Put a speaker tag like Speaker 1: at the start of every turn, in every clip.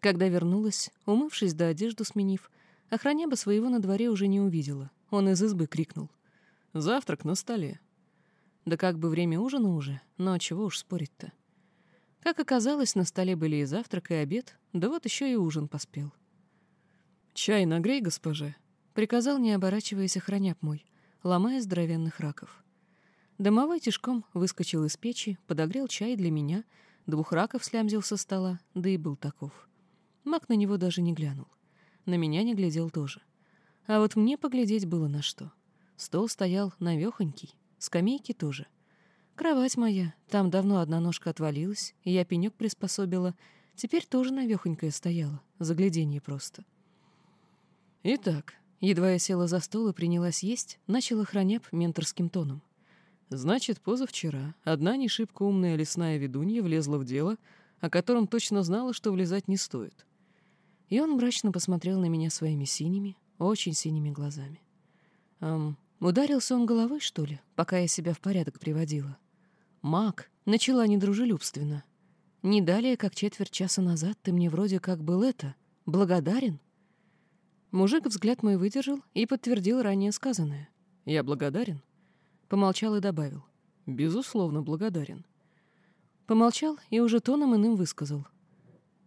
Speaker 1: Когда вернулась, умывшись да одежду сменив, охраня бы своего на дворе уже не увидела. Он из избы крикнул. «Завтрак на столе». Да как бы время ужина уже, но чего уж спорить-то. Как оказалось, на столе были и завтрак, и обед, да вот еще и ужин поспел. «Чай нагрей, госпоже», — приказал, не оборачиваясь, охраняк мой, ломая здоровенных раков. Домовой тишком выскочил из печи, подогрел чай для меня, двух раков слямзил со стола, да и был таков. Мак на него даже не глянул. На меня не глядел тоже. А вот мне поглядеть было на что. Стол стоял навехонький, скамейки тоже. Кровать моя, там давно одна ножка отвалилась, и я пенек приспособила, теперь тоже навехонькая стояла, загляденье просто. Итак, едва я села за стол и принялась есть, начала храняп менторским тоном. Значит, позавчера одна не шибко умная лесная ведунья влезла в дело, о котором точно знала, что влезать не стоит. И он мрачно посмотрел на меня своими синими, очень синими глазами. Эм, ударился он головой, что ли, пока я себя в порядок приводила? Мак начала недружелюбственно. Не далее, как четверть часа назад, ты мне вроде как был это, благодарен? Мужик взгляд мой выдержал и подтвердил ранее сказанное. Я благодарен. Помолчал и добавил. «Безусловно, благодарен». Помолчал и уже тоном иным высказал.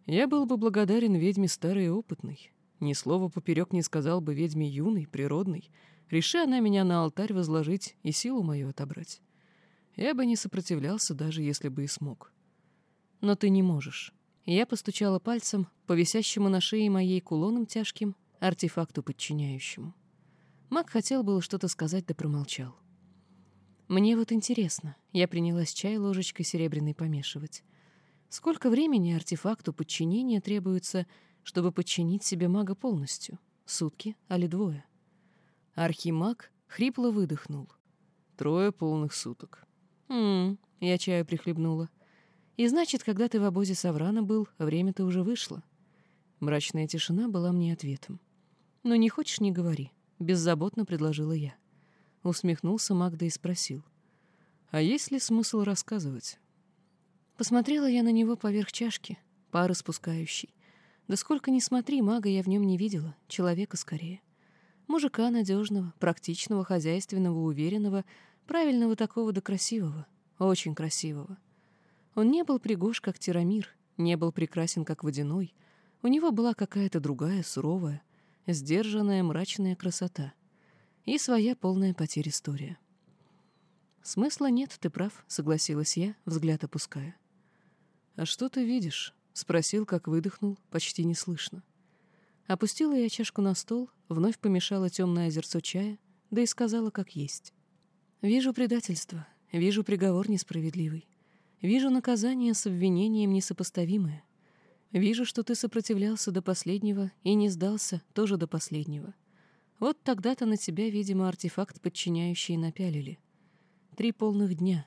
Speaker 1: «Я был бы благодарен ведьме старой и опытной. Ни слова поперек не сказал бы ведьме юной, природной. Реши она меня на алтарь возложить и силу мою отобрать. Я бы не сопротивлялся, даже если бы и смог. Но ты не можешь». Я постучала пальцем по висящему на шее моей кулоном тяжким артефакту подчиняющему. Маг хотел было что-то сказать, да промолчал. Мне вот интересно, я принялась чай ложечкой серебряной помешивать. Сколько времени артефакту подчинения требуется, чтобы подчинить себе мага полностью? Сутки, али двое? Архимаг хрипло выдохнул. Трое полных суток. Я чаю прихлебнула. «И значит, когда ты в обозе Саврана был, время-то уже вышло». Мрачная тишина была мне ответом. «Ну, не хочешь — не говори», — беззаботно предложила я. Усмехнулся Магда и спросил. «А есть ли смысл рассказывать?» Посмотрела я на него поверх чашки, пары спускающей. Да сколько ни смотри, мага я в нем не видела, человека скорее. Мужика надежного, практичного, хозяйственного, уверенного, правильного такого да красивого, очень красивого. Он не был пригож, как Тирамир, не был прекрасен, как Водяной. У него была какая-то другая, суровая, сдержанная, мрачная красота — и своя полная потеря история. «Смысла нет, ты прав», — согласилась я, взгляд опуская. «А что ты видишь?» — спросил, как выдохнул, почти неслышно. Опустила я чашку на стол, вновь помешала темное озерцо чая, да и сказала, как есть. «Вижу предательство, вижу приговор несправедливый, вижу наказание с обвинением несопоставимое, вижу, что ты сопротивлялся до последнего и не сдался тоже до последнего. Вот тогда-то на тебя, видимо, артефакт подчиняющие напялили. Три полных дня.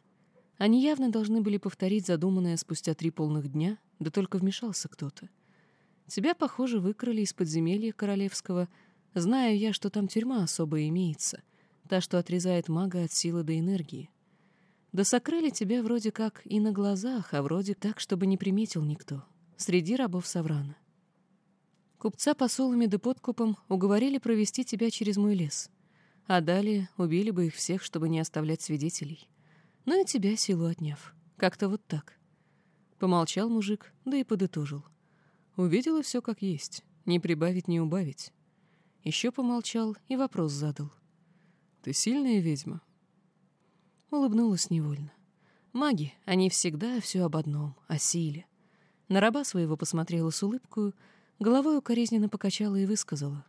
Speaker 1: Они явно должны были повторить задуманное спустя три полных дня, да только вмешался кто-то. Тебя, похоже, выкрали из подземелья королевского. Знаю я, что там тюрьма особая имеется, та, что отрезает мага от силы до энергии. Да сокрыли тебя вроде как и на глазах, а вроде так, чтобы не приметил никто. Среди рабов Саврана. Купца посолами да подкупом уговорили провести тебя через мой лес. А далее убили бы их всех, чтобы не оставлять свидетелей. Ну и тебя силу отняв. Как-то вот так. Помолчал мужик, да и подытожил. Увидела все как есть, не прибавить, не убавить. Еще помолчал и вопрос задал. «Ты сильная ведьма?» Улыбнулась невольно. Маги, они всегда все об одном, о силе. На раба своего посмотрела с улыбкою, Головой укоризненно покачала и высказала.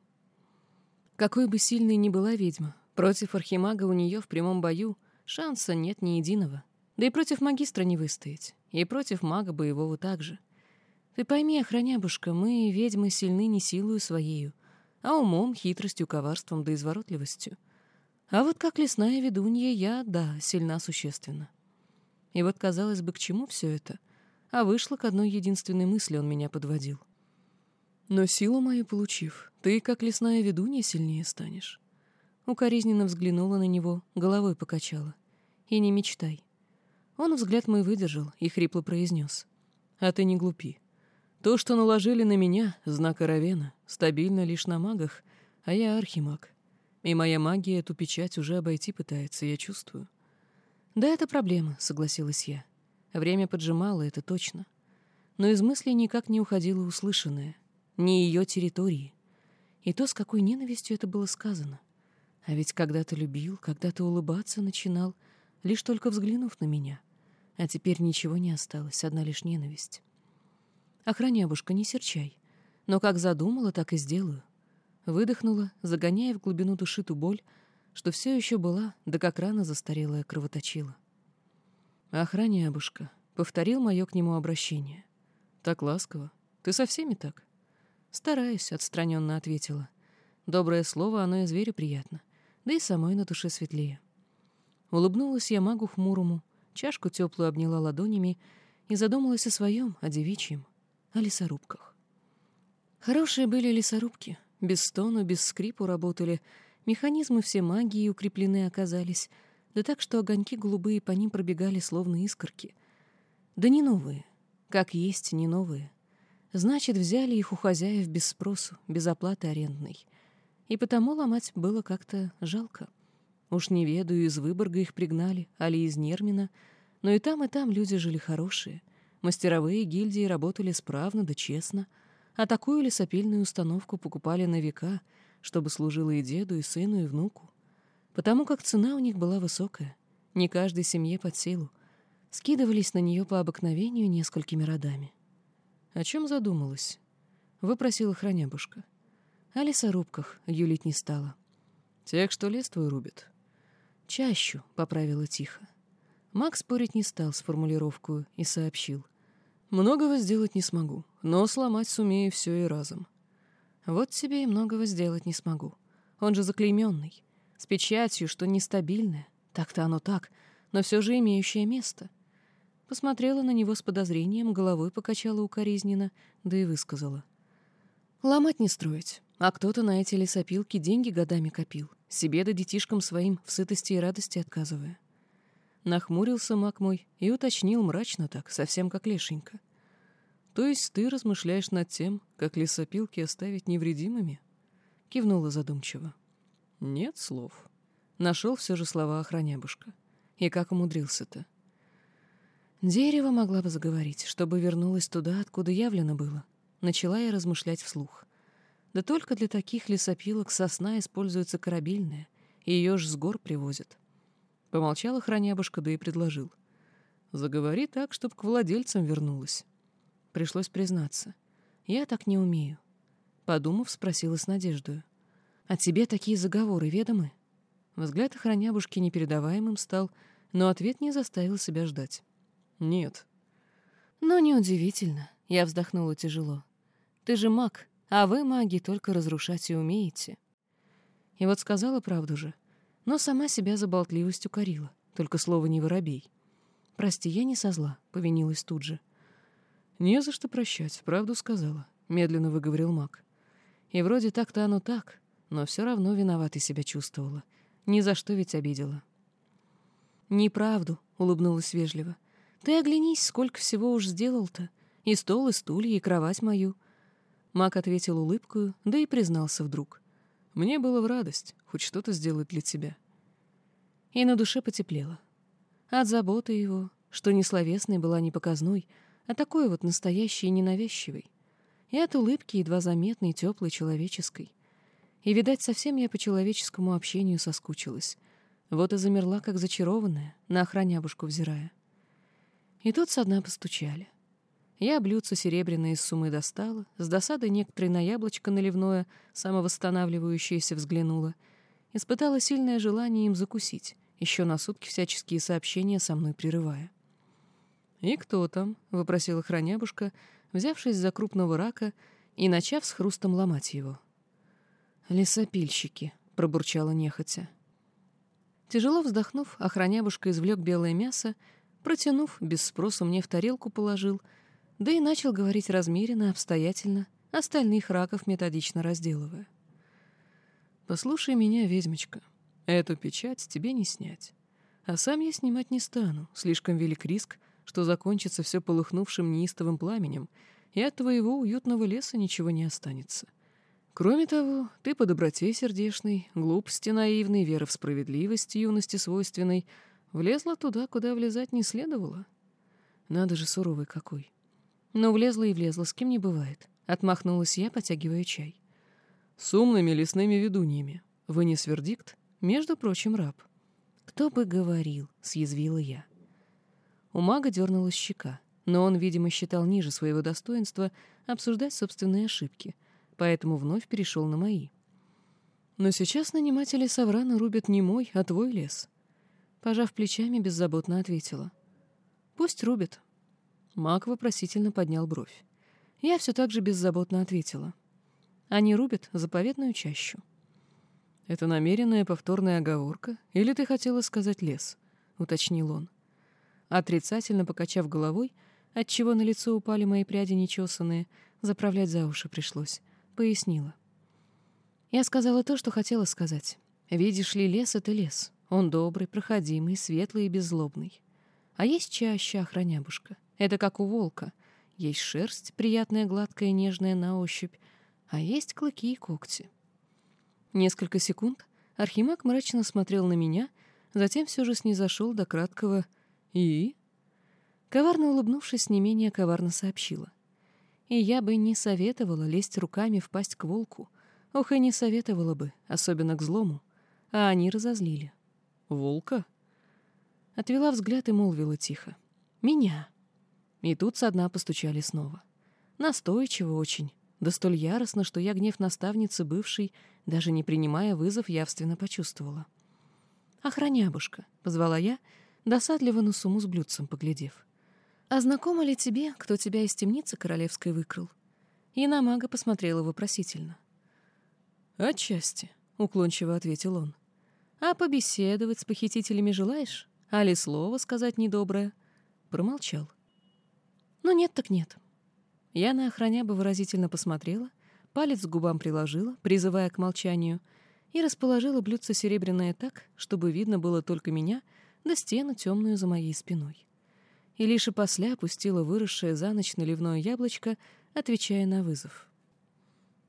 Speaker 1: Какой бы сильной ни была ведьма, против архимага у нее в прямом бою шанса нет ни единого. Да и против магистра не выстоять, и против мага боевого также. Ты пойми, охранябушка, мы, ведьмы, сильны не силою своею, а умом, хитростью, коварством да изворотливостью. А вот как лесная ведунья я, да, сильна существенно. И вот, казалось бы, к чему все это? А вышло к одной единственной мысли он меня подводил — но силу мою получив, ты, как лесная ведунья, сильнее станешь. Укоризненно взглянула на него, головой покачала. И не мечтай. Он взгляд мой выдержал и хрипло произнес. А ты не глупи. То, что наложили на меня, знак Аравена, стабильно лишь на магах, а я архимаг. И моя магия эту печать уже обойти пытается, я чувствую. Да, это проблема, согласилась я. Время поджимало, это точно. Но из мыслей никак не уходило услышанное. Не ее территории. И то, с какой ненавистью это было сказано. А ведь когда-то любил, когда-то улыбаться начинал, лишь только взглянув на меня. А теперь ничего не осталось, одна лишь ненависть. Охранябушка, не серчай. Но как задумала, так и сделаю. Выдохнула, загоняя в глубину души ту боль, что все еще была, да как рано застарелая кровоточила. «Охранябушка», — повторил мое к нему обращение. «Так ласково. Ты со всеми так?» «Стараюсь», — отстраненно ответила. Доброе слово, оно и зверю приятно, да и самой на душе светлее. Улыбнулась я магу хмурому, чашку теплую обняла ладонями и задумалась о своем, о девичьем, о лесорубках. Хорошие были лесорубки, без стону, без скрипу работали, механизмы все магии укреплены оказались, да так, что огоньки голубые по ним пробегали, словно искорки. Да не новые, как есть не новые. Значит, взяли их у хозяев без спросу, без оплаты арендной. И потому ломать было как-то жалко. Уж не ведаю, из Выборга их пригнали, али из Нермина, но и там, и там люди жили хорошие. Мастеровые гильдии работали справно да честно — а такую лесопильную установку покупали на века, чтобы служила и деду, и сыну, и внуку. Потому как цена у них была высокая, не каждой семье под силу. Скидывались на нее по обыкновению несколькими родами. О чем задумалась? Выпросила хранябушка. О лесорубках юлить не стала. Тех, что лес твой рубит. Чащу, поправила тихо. Макс спорить не стал с формулировкой и сообщил — Многого сделать не смогу, но сломать сумею все и разом. Вот тебе и многого сделать не смогу. Он же заклейменный, с печатью, что нестабильное. Так-то оно так, но все же имеющее место. Посмотрела на него с подозрением, головой покачала укоризненно, да и высказала. Ломать не строить. А кто-то на эти лесопилки деньги годами копил, себе да детишкам своим в сытости и радости отказывая. Нахмурился маг мой и уточнил мрачно так, совсем как лешенька. То есть ты размышляешь над тем, как лесопилки оставить невредимыми? Кивнула задумчиво. Нет слов. Нашел все же слова охранябушка. И как умудрился-то? Дерево могла бы заговорить, чтобы вернулась туда, откуда явлено было. Начала я размышлять вслух. Да только для таких лесопилок сосна используется корабельная, ее ж с гор привозят. Помолчала хранябушка, да и предложил. Заговори так, чтоб к владельцам вернулась. Пришлось признаться. Я так не умею. Подумав, спросила с надеждой. «А тебе такие заговоры ведомы?» Взгляд охранябушки непередаваемым стал, но ответ не заставил себя ждать. «Нет». «Но неудивительно», — я вздохнула тяжело. «Ты же маг, а вы, маги, только разрушать и умеете». И вот сказала правду же — но сама себя за болтливость укорила, только слово не воробей. «Прости, я не со зла», — повинилась тут же. «Не за что прощать, правду сказала», — медленно выговорил маг. И вроде так-то оно так, но все равно виноватой себя чувствовала. Ни за что ведь обидела. «Неправду», — улыбнулась вежливо. «Ты оглянись, сколько всего уж сделал-то. И стол, и стулья, и кровать мою». Маг ответил улыбкою, да и признался вдруг. Мне было в радость хоть что-то сделать для тебя. И на душе потеплело. От заботы его, что не словесной была не показной, а такой вот настоящей и ненавязчивой. И от улыбки едва заметной, теплой, человеческой. И, видать, совсем я по человеческому общению соскучилась. Вот и замерла, как зачарованная, на охранябушку взирая. И тут со дна постучали. Я блюдце серебряное из сумы достала, с досадой некоторые на яблочко наливное, самовосстанавливающееся взглянула. Испытала сильное желание им закусить, еще на сутки всяческие сообщения со мной прерывая. «И кто там?» — вопросила хранябушка, взявшись за крупного рака и начав с хрустом ломать его. «Лесопильщики», — пробурчала нехотя. Тяжело вздохнув, охранябушка извлек белое мясо, протянув, без спроса мне в тарелку положил — да и начал говорить размеренно, обстоятельно, остальных раков методично разделывая. «Послушай меня, ведьмочка, эту печать тебе не снять. А сам я снимать не стану, слишком велик риск, что закончится все полыхнувшим неистовым пламенем, и от твоего уютного леса ничего не останется. Кроме того, ты по доброте сердечной, глупости наивной, веры в справедливость юности свойственной, влезла туда, куда влезать не следовало. Надо же, суровый какой. Но влезла и влезла, с кем не бывает. Отмахнулась я, потягивая чай. С умными лесными ведуньями. Вынес вердикт, между прочим, раб. Кто бы говорил, съязвила я. У мага дернулась щека, но он, видимо, считал ниже своего достоинства обсуждать собственные ошибки — поэтому вновь перешел на мои. Но сейчас наниматели Саврана рубят не мой, а твой лес. Пожав плечами, беззаботно ответила. Пусть рубят. Маг вопросительно поднял бровь. Я все так же беззаботно ответила. Они рубят заповедную чащу. «Это намеренная повторная оговорка? Или ты хотела сказать лес?» — уточнил он. Отрицательно покачав головой, отчего на лицо упали мои пряди нечесанные, заправлять за уши пришлось пояснила. Я сказала то, что хотела сказать. Видишь ли, лес — это лес. Он добрый, проходимый, светлый и беззлобный. А есть чаще охранябушка. Это как у волка. Есть шерсть, приятная, гладкая, нежная на ощупь, а есть клыки и когти. Несколько секунд Архимаг мрачно смотрел на меня, затем все же снизошел до краткого «И?». Коварно улыбнувшись, не менее коварно сообщила. И я бы не советовала лезть руками в пасть к волку. Ох, и не советовала бы, особенно к злому. А они разозлили. «Волка?» Отвела взгляд и молвила тихо. «Меня». И тут со дна постучали снова. Настойчиво очень, да столь яростно, что я гнев наставницы бывшей, даже не принимая вызов, явственно почувствовала. «Охранябушка», — позвала я, досадливо на сумму с блюдцем поглядев. «А знакомо ли тебе, кто тебя из темницы королевской выкрал?» И на мага посмотрела вопросительно. «Отчасти», — уклончиво ответил он. «А побеседовать с похитителями желаешь? А ли слово сказать недоброе?» Промолчал. «Ну нет так нет». Я на охраня бы выразительно посмотрела, палец к губам приложила, призывая к молчанию, и расположила блюдце серебряное так, чтобы видно было только меня да стену темную за моей спиной и лишь и после опустила выросшее за ночь наливное яблочко, отвечая на вызов.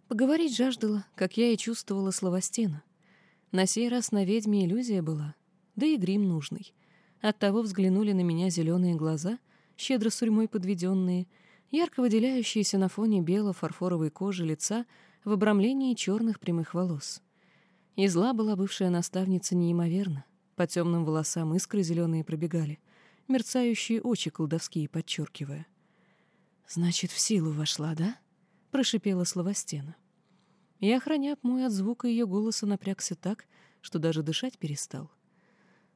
Speaker 1: Поговорить жаждала, как я и чувствовала слова стена. На сей раз на ведьме иллюзия была, да и грим нужный. Оттого взглянули на меня зеленые глаза, щедро сурьмой подведенные, ярко выделяющиеся на фоне бело-фарфоровой кожи лица в обрамлении черных прямых волос. И зла была бывшая наставница неимоверно. По темным волосам искры зеленые пробегали мерцающие очи колдовские подчеркивая. «Значит, в силу вошла, да?» — прошипела словостена. И охраняп мой от звука ее голоса напрягся так, что даже дышать перестал.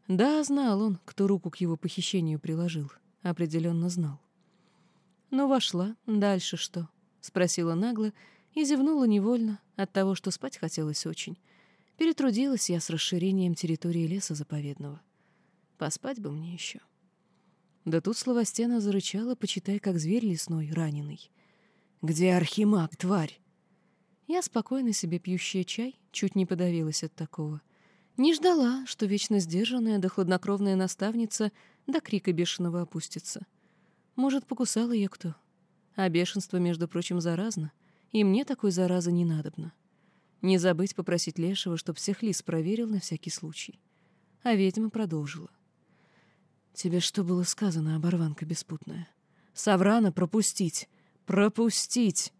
Speaker 1: Да, знал он, кто руку к его похищению приложил. Определенно знал. «Ну, вошла. Дальше что?» — спросила нагло и зевнула невольно от того, что спать хотелось очень. Перетрудилась я с расширением территории леса заповедного. Поспать бы мне еще. Да тут словостена зарычала, почитай, как зверь лесной, раненый. «Где архимаг, тварь?» Я спокойно себе пьющая чай, чуть не подавилась от такого. Не ждала, что вечно сдержанная да хладнокровная наставница до крика бешеного опустится. Может, покусал ее кто? А бешенство, между прочим, заразно, и мне такой заразы не надобно. Не забыть попросить Лешего, чтоб всех лис проверил на всякий случай. А ведьма продолжила. Тебе что было сказано, оборванка беспутная? Саврана пропустить! Пропустить!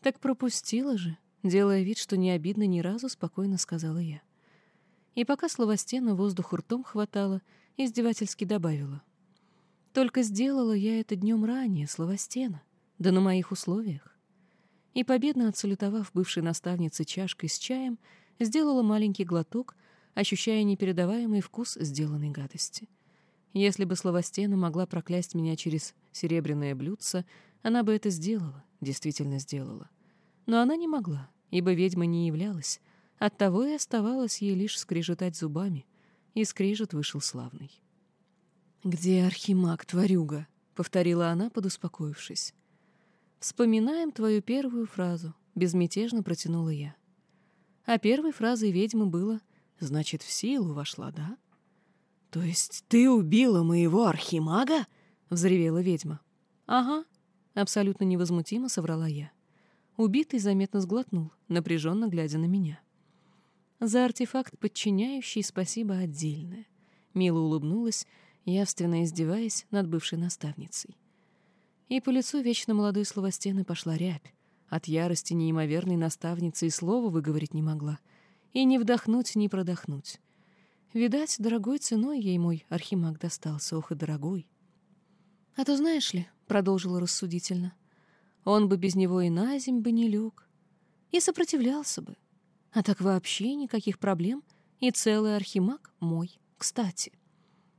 Speaker 1: Так пропустила же, делая вид, что не обидно ни разу, спокойно сказала я. И пока словостена воздух ртом хватало, издевательски добавила. Только сделала я это днем ранее, словостена, да на моих условиях. И, победно отсалютовав бывшей наставнице чашкой с чаем, сделала маленький глоток, ощущая непередаваемый вкус сделанной гадости — если бы Словостена могла проклясть меня через серебряное блюдце, она бы это сделала, действительно сделала. Но она не могла, ибо ведьма не являлась, оттого и оставалось ей лишь скрежетать зубами, и скрежет вышел славный. «Где архимаг, тварюга?» — повторила она, подуспокоившись. «Вспоминаем твою первую фразу», — безмятежно протянула я. А первой фразой ведьмы было «Значит, в силу вошла, да?» «То есть ты убила моего архимага?» — взревела ведьма. «Ага», Абсолютно невозмутимо соврала я. Убитый заметно сглотнул, напряженно глядя на меня. За артефакт подчиняющий спасибо отдельное. Мило улыбнулась, явственно издеваясь над бывшей наставницей. И по лицу вечно молодой словостены пошла рябь. От ярости неимоверной наставницы и слова выговорить не могла. И не вдохнуть, ни продохнуть. Видать, дорогой ценой ей мой архимаг достался, ох и дорогой. «А то знаешь ли», — продолжила рассудительно, — «он бы без него и на земь бы не лег, и сопротивлялся бы. А так вообще никаких проблем, и целый архимаг мой, кстати».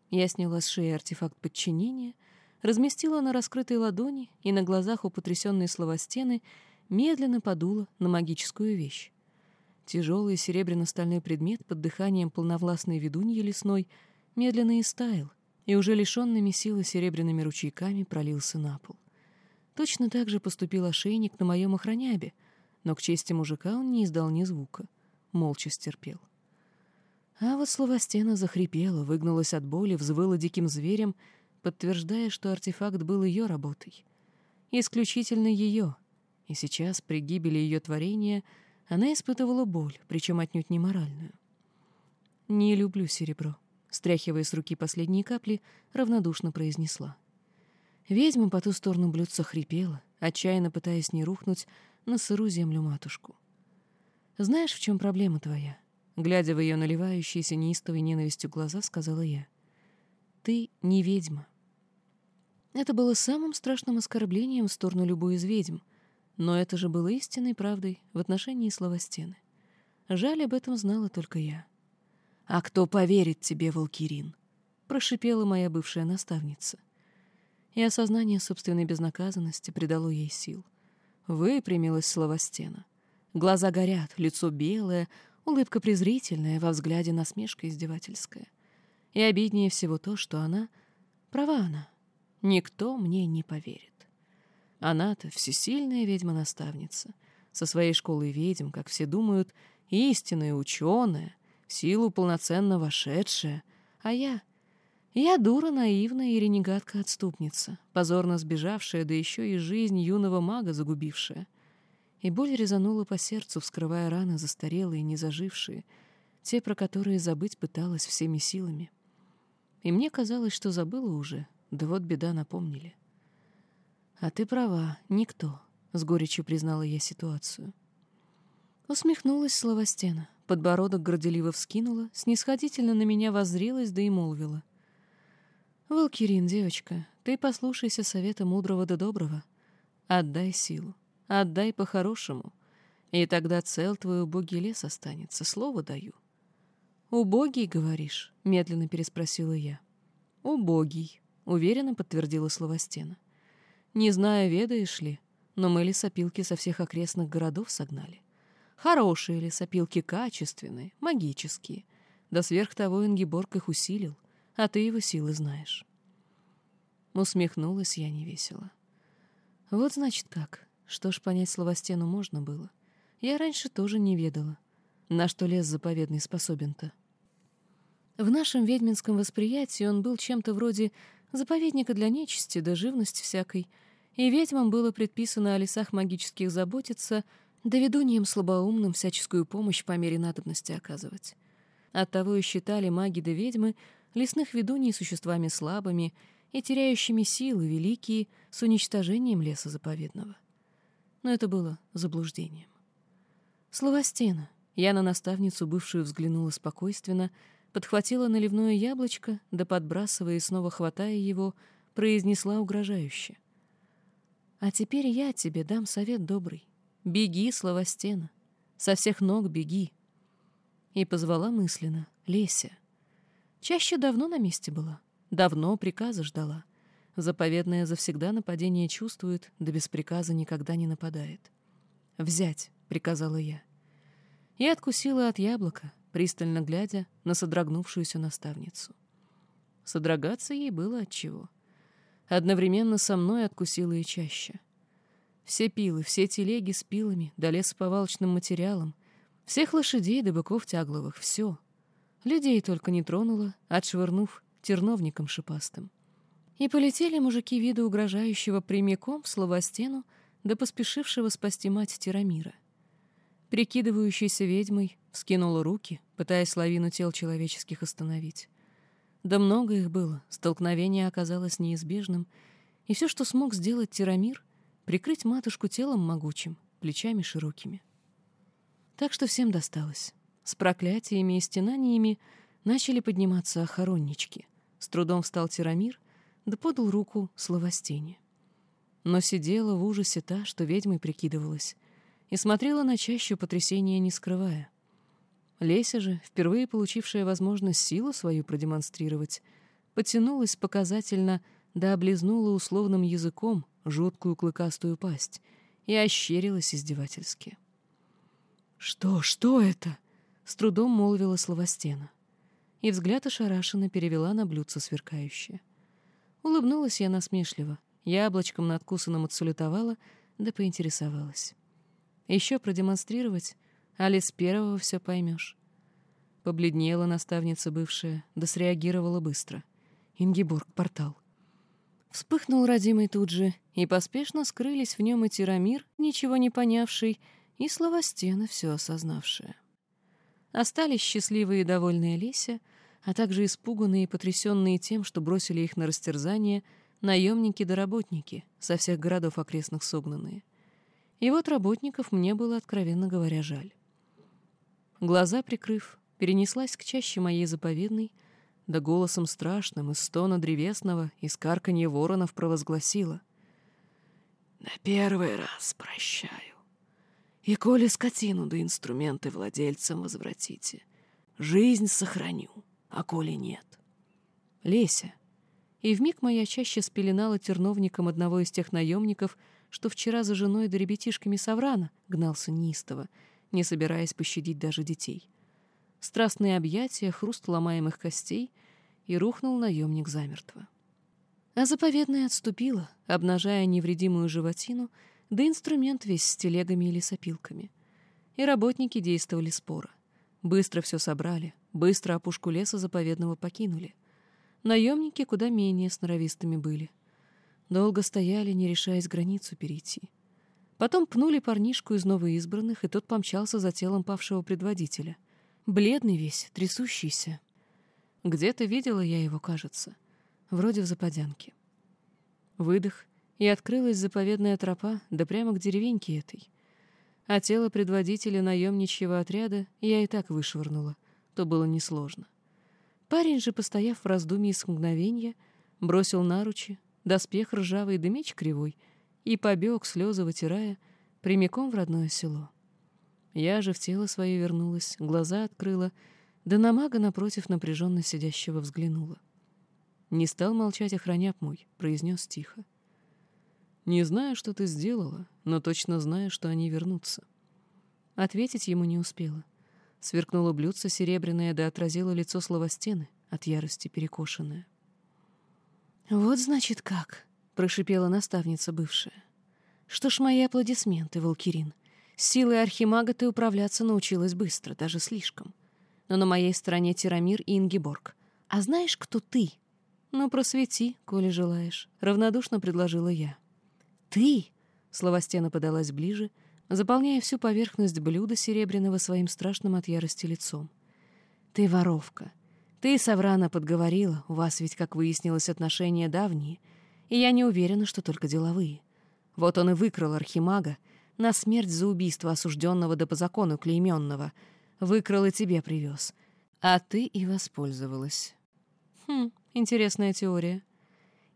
Speaker 1: Я сняла с шеи артефакт подчинения, разместила на раскрытой ладони и на глазах у потрясенной словостены медленно подула на магическую вещь. Тяжелый серебряно-стальной предмет под дыханием полновластной ведуньи лесной медленно истаял, и уже лишенными силы серебряными ручейками пролился на пол. Точно так же поступил ошейник на моем охранябе, но к чести мужика он не издал ни звука, молча стерпел. А вот словостена захрипела, выгнулась от боли, взвыла диким зверем, подтверждая, что артефакт был ее работой. Исключительно ее. И сейчас, при гибели ее творения, она испытывала боль, причем отнюдь не моральную. «Не люблю серебро», стряхивая с руки последние капли, равнодушно произнесла. Ведьма по ту сторону блюдца хрипела, отчаянно пытаясь не рухнуть на сырую землю матушку. «Знаешь, в чем проблема твоя?» Глядя в ее наливающиеся неистовой ненавистью глаза, сказала я. «Ты не ведьма». Это было самым страшным оскорблением в сторону любой из ведьм, но это же было истинной правдой в отношении словостены. Жаль, об этом знала только я. «А кто поверит тебе, Волкирин?» — прошипела моя бывшая наставница. И осознание собственной безнаказанности придало ей сил. Выпрямилась словостена. Глаза горят, лицо белое, улыбка презрительная, во взгляде насмешка издевательская. И обиднее всего то, что она... Права она. Никто мне не поверит. Она-то всесильная ведьма-наставница, со своей школой ведьм, как все думают, истинная ученая — силу полноценно вошедшая, а я... Я дура наивная и ренегатка-отступница, позорно сбежавшая, да еще и жизнь юного мага загубившая. И боль резанула по сердцу, вскрывая раны застарелые, незажившие, те, про которые забыть пыталась всеми силами. И мне казалось, что забыла уже, да вот беда напомнили. «А ты права, никто», — с горечью признала я ситуацию. Усмехнулась слова стена. Подбородок горделиво вскинула, снисходительно на меня воззрелась, да и молвила. «Волкирин, девочка, ты послушайся совета мудрого да доброго. Отдай силу, отдай по-хорошему, и тогда цел твой убогий лес останется, слово даю». «Убогий, говоришь?» — медленно переспросила я. «Убогий», — уверенно подтвердила словостена. «Не знаю, ведаешь ли, но мы лесопилки со всех окрестных городов согнали. Хорошие лесопилки, качественные, магические. Да сверх того Ингиборг их усилил, а ты его силы знаешь. Усмехнулась я невесело. Вот значит как. Что ж, понять словостену можно было. Я раньше тоже не ведала. На что лес заповедный способен-то? В нашем ведьминском восприятии он был чем-то вроде заповедника для нечисти да живности всякой, и ведьмам было предписано о лесах магических заботиться — да ведуньям слабоумным всяческую помощь по мере надобности оказывать. Оттого и считали маги да ведьмы лесных ведуней существами слабыми и теряющими силы великие с уничтожением леса заповедного. Но это было заблуждением. Слова стена. Я на наставницу бывшую взглянула спокойственно, подхватила наливное яблочко, да подбрасывая и снова хватая его, произнесла угрожающе. «А теперь я тебе дам совет добрый. Беги, словостена, со всех ног беги. И позвала мысленно Леся. Чаще давно на месте была, давно приказа ждала. Заповедное завсегда нападение чувствует, да без приказа никогда не нападает. «Взять», — приказала я. И откусила от яблока, пристально глядя на содрогнувшуюся наставницу. Содрогаться ей было отчего. Одновременно со мной откусила и чаще. Все пилы, все телеги с пилами, да лесоповалочным материалом, всех лошадей да быков тягловых, все. Людей только не тронула, отшвырнув терновником шипастым. И полетели мужики вида угрожающего прямиком в словостену, да поспешившего спасти мать Тирамира. Прикидывающаяся ведьмой вскинула руки, пытаясь лавину тел человеческих остановить. Да много их было, столкновение оказалось неизбежным, и все, что смог сделать Тирамир, прикрыть матушку телом могучим, плечами широкими. Так что всем досталось. С проклятиями и стенаниями начали подниматься охороннички. С трудом встал Тирамир, да подал руку словостене. Но сидела в ужасе та, что ведьмой прикидывалась, и смотрела на чащу потрясения, не скрывая. Леся же, впервые получившая возможность силу свою продемонстрировать, потянулась показательно да облизнула условным языком жуткую клыкастую пасть и ощерилась издевательски. «Что, что это?» — с трудом молвила словостена. И взгляд ошарашенно перевела на блюдце сверкающее. Улыбнулась я насмешливо, яблочком надкусанным отсалютовала, да поинтересовалась. Еще продемонстрировать, али с первого все поймешь. Побледнела наставница бывшая, да среагировала быстро. Ингиборг, портал. Вспыхнул родимый тут же, и поспешно скрылись в нем и Тирамир, ничего не понявший, и словостена все осознавшая. Остались счастливые и довольные Леся, а также испуганные и потрясенные тем, что бросили их на растерзание, наемники да работники, со всех городов окрестных согнанные. И вот работников мне было, откровенно говоря, жаль. Глаза прикрыв, перенеслась к чаще моей заповедной, да голосом страшным из стона древесного и скарканье воронов провозгласила. «На первый раз прощаю. И коли скотину да инструменты владельцам возвратите, жизнь сохраню» а коли нет? Леся. И вмиг моя чаще спеленала терновником одного из тех наемников, что вчера за женой да ребятишками Саврана гнался неистово, не собираясь пощадить даже детей. Страстные объятия, хруст ломаемых костей, и рухнул наемник замертво. А заповедная отступила, обнажая невредимую животину, да инструмент весь с телегами и лесопилками. И работники действовали споро. Быстро все собрали, Быстро опушку леса заповедного покинули. Наемники куда менее сноровистыми были. Долго стояли, не решаясь границу перейти. Потом пнули парнишку из новоизбранных, и тот помчался за телом павшего предводителя. Бледный весь, трясущийся. Где-то видела я его, кажется. Вроде в западянке. Выдох, и открылась заповедная тропа, да прямо к деревеньке этой. А тело предводителя наемничьего отряда я и так вышвырнула то было несложно. Парень же, постояв в раздумье с мгновенья, бросил наручи, доспех ржавый да меч кривой и побег, слезы вытирая, прямиком в родное село. Я же в тело свое вернулась, глаза открыла, да на мага напротив напряженно сидящего взглянула. Не стал молчать охраняк мой, произнес тихо. «Не знаю, что ты сделала, но точно знаю, что они вернутся». Ответить ему не успела. Сверкнуло блюдце серебряное, да отразило лицо словостены, от ярости перекошенное. «Вот, значит, как!» — прошипела наставница бывшая. «Что ж мои аплодисменты, Волкирин. С силой архимага ты управляться научилась быстро, даже слишком. Но на моей стороне Тирамир и Ингиборг. А знаешь, кто ты?» «Ну, просвети, коли желаешь», — равнодушно предложила я. «Ты?» — словостена подалась ближе — заполняя всю поверхность блюда серебряного своим страшным от ярости лицом. «Ты воровка. Ты, Саврана, подговорила, у вас ведь, как выяснилось, отношения давние, и я не уверена, что только деловые. Вот он и выкрал архимага на смерть за убийство осужденного да по закону клейменного. Выкрал и тебе привез. А ты и воспользовалась. Хм, интересная теория.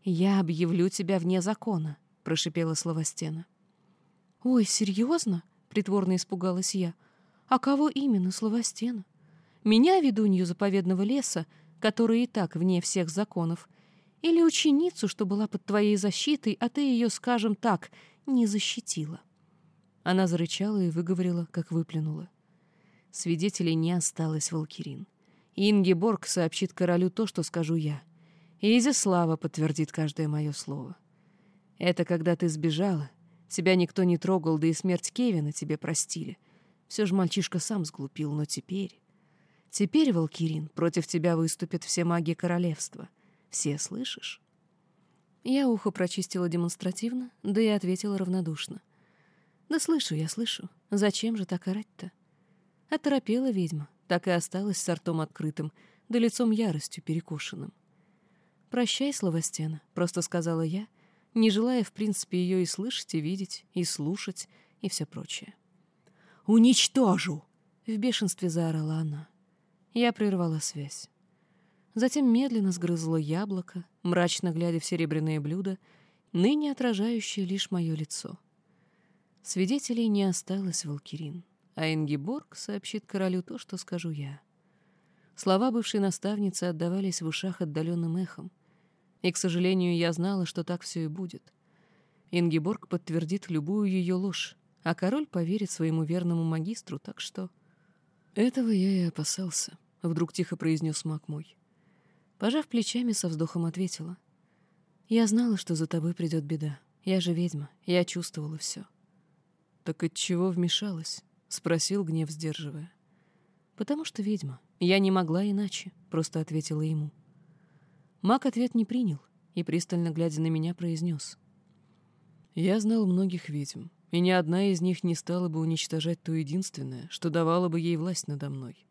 Speaker 1: «Я объявлю тебя вне закона», — прошипела словостена. «Ой, серьезно?» — притворно испугалась я. «А кого именно, Словостена? Меня, ведунью заповедного леса, которая и так вне всех законов, или ученицу, что была под твоей защитой, а ты ее, скажем так, не защитила?» Она зарычала и выговорила, как выплюнула. Свидетелей не осталось, Волкирин. Ингеборг сообщит королю то, что скажу я. Изяслава подтвердит каждое мое слово. Это когда ты сбежала, Тебя никто не трогал, да и смерть Кевина тебе простили. Все же мальчишка сам сглупил, но теперь... Теперь, Валкирин, против тебя выступят все маги королевства. Все, слышишь? Я ухо прочистила демонстративно, да и ответила равнодушно. «Да слышу я, слышу. Зачем же так орать-то?» Оторопела ведьма, так и осталась с ртом открытым, да лицом яростью перекошенным. «Прощай, Словостена», — просто сказала я, не желая, в принципе, ее и слышать, и видеть, и слушать, и все прочее.
Speaker 2: «Уничтожу!»
Speaker 1: — в бешенстве заорала она. Я прервала связь. Затем медленно сгрызла яблоко, мрачно глядя в серебряное блюдо, ныне отражающее лишь мое лицо. Свидетелей не осталось, Валкирин а Ингиборг сообщит королю то, что скажу я. Слова бывшей наставницы отдавались в ушах отдаленным эхом. И, к сожалению, я знала, что так все и будет. Ингиборг подтвердит любую ее ложь, а король поверит своему верному магистру, так что... Этого я и опасался, — вдруг тихо произнес маг мой. Пожав плечами, со вздохом ответила. Я знала, что за тобой придет беда. Я же ведьма, я чувствовала все. Так от чего вмешалась? — спросил гнев, сдерживая. «Потому что ведьма. Я не могла иначе», — просто ответила ему. Мак ответ не принял и, пристально глядя на меня, произнес. «Я знал многих ведьм, и ни одна из них не стала бы уничтожать то единственное, что давало бы ей власть надо мной».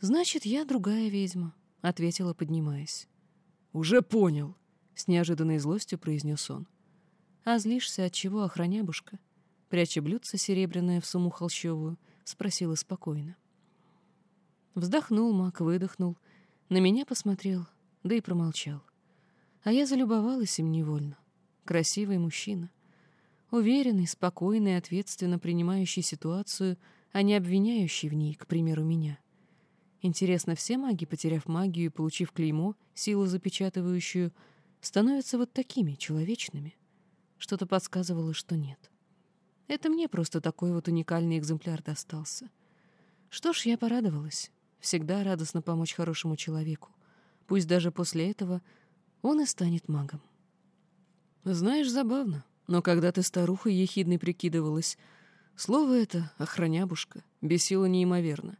Speaker 1: «Значит, я другая ведьма», — ответила, поднимаясь. «Уже понял», — с неожиданной злостью произнес он. «А злишься от чего, охранябушка?» пряча блюдце серебряное в сумму холщовую, спросила спокойно. Вздохнул маг, выдохнул, на меня посмотрел, да и промолчал. А я залюбовалась им невольно. Красивый мужчина. Уверенный, спокойный, ответственно принимающий ситуацию, а не обвиняющий в ней, к примеру, меня. Интересно, все маги, потеряв магию и получив клеймо, силу запечатывающую, становятся вот такими, человечными? Что-то подсказывало, что нет. Это мне просто такой вот уникальный экземпляр достался. Что ж, я порадовалась. Всегда радостно помочь хорошему человеку. Пусть даже после этого он и станет магом. Знаешь, забавно, но когда ты старухой ехидной прикидывалась, слово это, охранябушка, бесило неимоверно.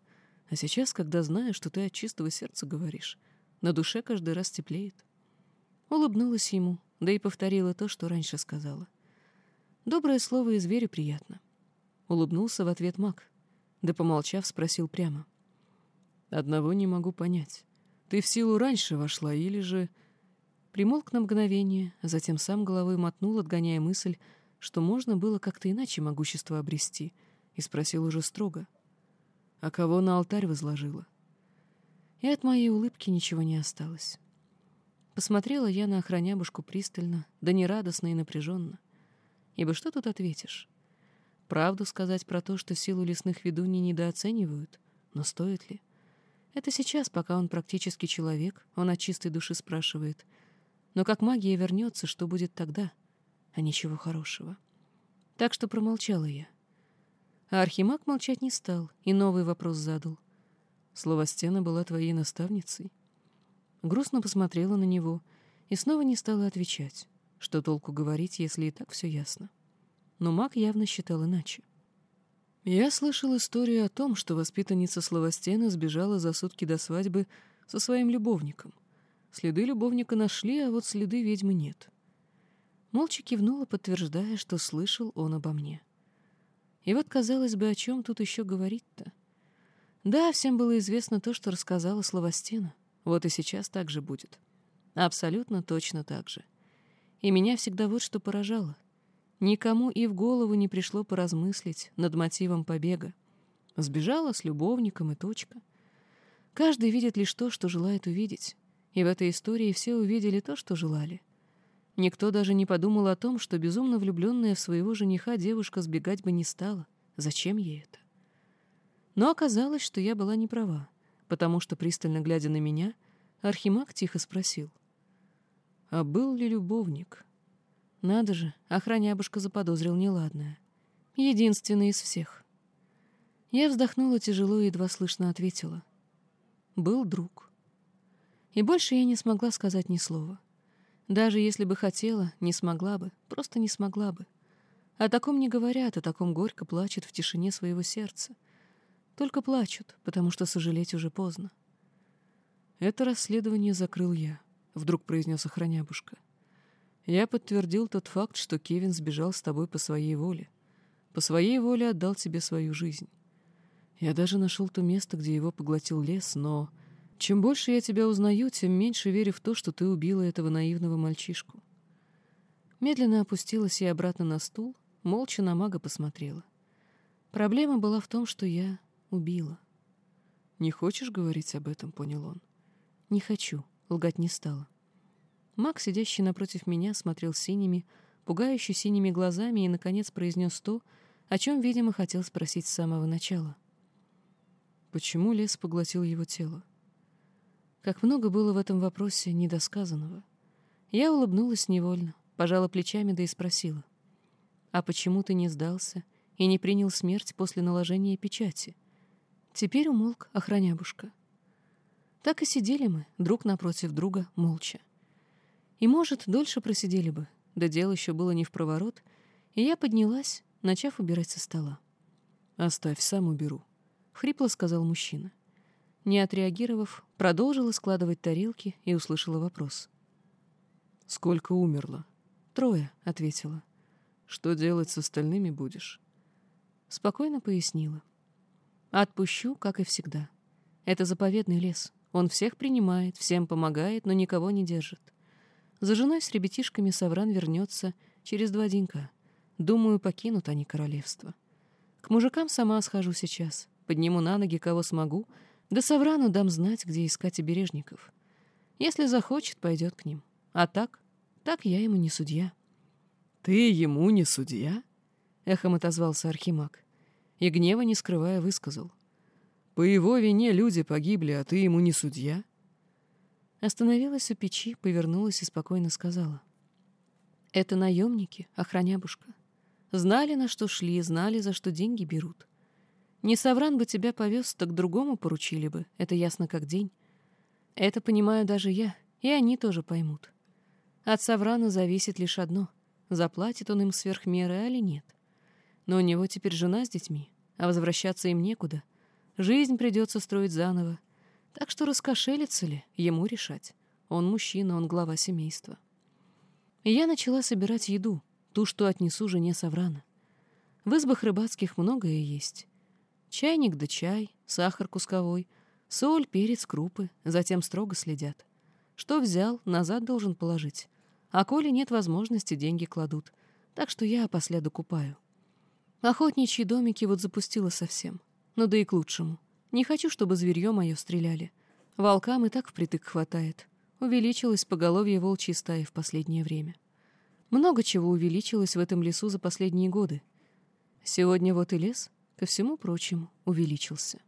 Speaker 1: А сейчас, когда знаю, что ты от чистого сердца говоришь, на душе каждый раз теплеет. Улыбнулась ему, да и повторила то, что раньше сказала — Доброе слово и зверю приятно. Улыбнулся в ответ маг. Да, помолчав, спросил прямо. Одного не могу понять. Ты в силу раньше вошла или же... Примолк на мгновение, а затем сам головой мотнул, отгоняя мысль, что можно было как-то иначе могущество обрести, и спросил уже строго. А кого на алтарь возложила? И от моей улыбки ничего не осталось. Посмотрела я на охранябушку пристально, да нерадостно и напряженно. Ибо что тут ответишь? Правду сказать про то, что силу лесных ведуней недооценивают, но стоит ли? Это сейчас, пока он практически человек, он от чистой души спрашивает. Но как магия вернется, что будет тогда? А ничего хорошего. Так что промолчала я. А Архимаг молчать не стал и новый вопрос задал. Слово «стена» была твоей наставницей? Грустно посмотрела на него и снова не стала отвечать. Что толку говорить, если и так все ясно? Но маг явно считал иначе. Я слышал историю о том, что воспитанница Словостена сбежала за сутки до свадьбы со своим любовником. Следы любовника нашли, а вот следы ведьмы нет. Молча кивнула, подтверждая, что слышал он обо мне. И вот, казалось бы, о чем тут еще говорить-то? Да, всем было известно то, что рассказала Словостена. Вот и сейчас так же будет. Абсолютно точно так же. И меня всегда вот что поражало. Никому и в голову не пришло поразмыслить над мотивом побега. Сбежала с любовником и точка. Каждый видит лишь то, что желает увидеть. И в этой истории все увидели то, что желали. Никто даже не подумал о том, что безумно влюбленная в своего жениха девушка сбегать бы не стала. Зачем ей это? Но оказалось, что я была не права, потому что, пристально глядя на меня, Архимаг тихо спросил — а был ли любовник? Надо же, охранябушка заподозрил неладное. Единственный из всех. Я вздохнула тяжело и едва слышно ответила. Был друг. И больше я не смогла сказать ни слова. Даже если бы хотела, не смогла бы, просто не смогла бы. О таком не говорят, о таком горько плачут в тишине своего сердца. Только плачут, потому что сожалеть уже поздно. Это расследование закрыл я. — вдруг произнес охранябушка. Я подтвердил тот факт, что Кевин сбежал с тобой по своей воле. По своей воле отдал тебе свою жизнь. Я даже нашел то место, где его поглотил лес, но чем больше я тебя узнаю, тем меньше верю в то, что ты убила этого наивного мальчишку. Медленно опустилась я обратно на стул, молча на мага посмотрела. Проблема была в том, что я убила. «Не хочешь говорить об этом?» — понял он. «Не хочу», — лгать не стала. Маг, сидящий напротив меня, смотрел синими, пугающе синими глазами и, наконец, произнес то, о чем, видимо, хотел спросить с самого начала. Почему лес поглотил его тело? Как много было в этом вопросе недосказанного. Я улыбнулась невольно, пожала плечами да и спросила. «А почему ты не сдался и не принял смерть после наложения печати?» Теперь умолк охранябушка. Так и сидели мы, друг напротив друга, молча. И, может, дольше просидели бы, да дело еще было не в проворот, и я поднялась, начав убирать со стола. «Оставь, сам уберу», — хрипло сказал мужчина. Не отреагировав, продолжила складывать тарелки и услышала вопрос. «Сколько умерло?» «Трое», — ответила. «Что делать с остальными будешь?» Спокойно пояснила. «Отпущу, как и всегда. Это заповедный лес. Он всех принимает, всем помогает, но никого не держит. За женой с ребятишками Савран вернется через два денька. Думаю, покинут они королевство. К мужикам сама схожу сейчас, подниму на ноги, кого смогу, да Саврану дам знать, где искать обережников. Если захочет, пойдет к ним. А так, так я ему не судья».
Speaker 2: «Ты ему не судья?»
Speaker 1: — эхом отозвался Архимаг. И гнева не скрывая высказал.
Speaker 2: «По его вине люди погибли, а ты ему не судья?»
Speaker 1: Остановилась у печи, повернулась и спокойно сказала. «Это наемники, охранябушка. Знали, на что шли, знали, за что деньги берут. Не Савран бы тебя повез, так другому поручили бы, это ясно как день. Это понимаю даже я, и они тоже поймут. От Саврана зависит лишь одно — заплатит он им сверх меры или нет. Но у него теперь жена с детьми, а возвращаться им некуда. Жизнь придется строить заново, так что раскошелится ли, ему решать. Он мужчина, он глава семейства. Я начала собирать еду, ту, что отнесу жене Саврана. В избах рыбацких многое есть. Чайник да чай, сахар кусковой, соль, перец, крупы, затем строго следят. Что взял, назад должен положить. А коли нет возможности, деньги кладут. Так что я опосля докупаю. Охотничьи домики вот запустила совсем. Ну да и к лучшему. Не хочу, чтобы зверье мое стреляли. Волкам и так впритык хватает. Увеличилось поголовье волчьей стаи в последнее время. Много чего увеличилось в этом лесу за последние годы. Сегодня вот и лес, ко всему прочему, увеличился.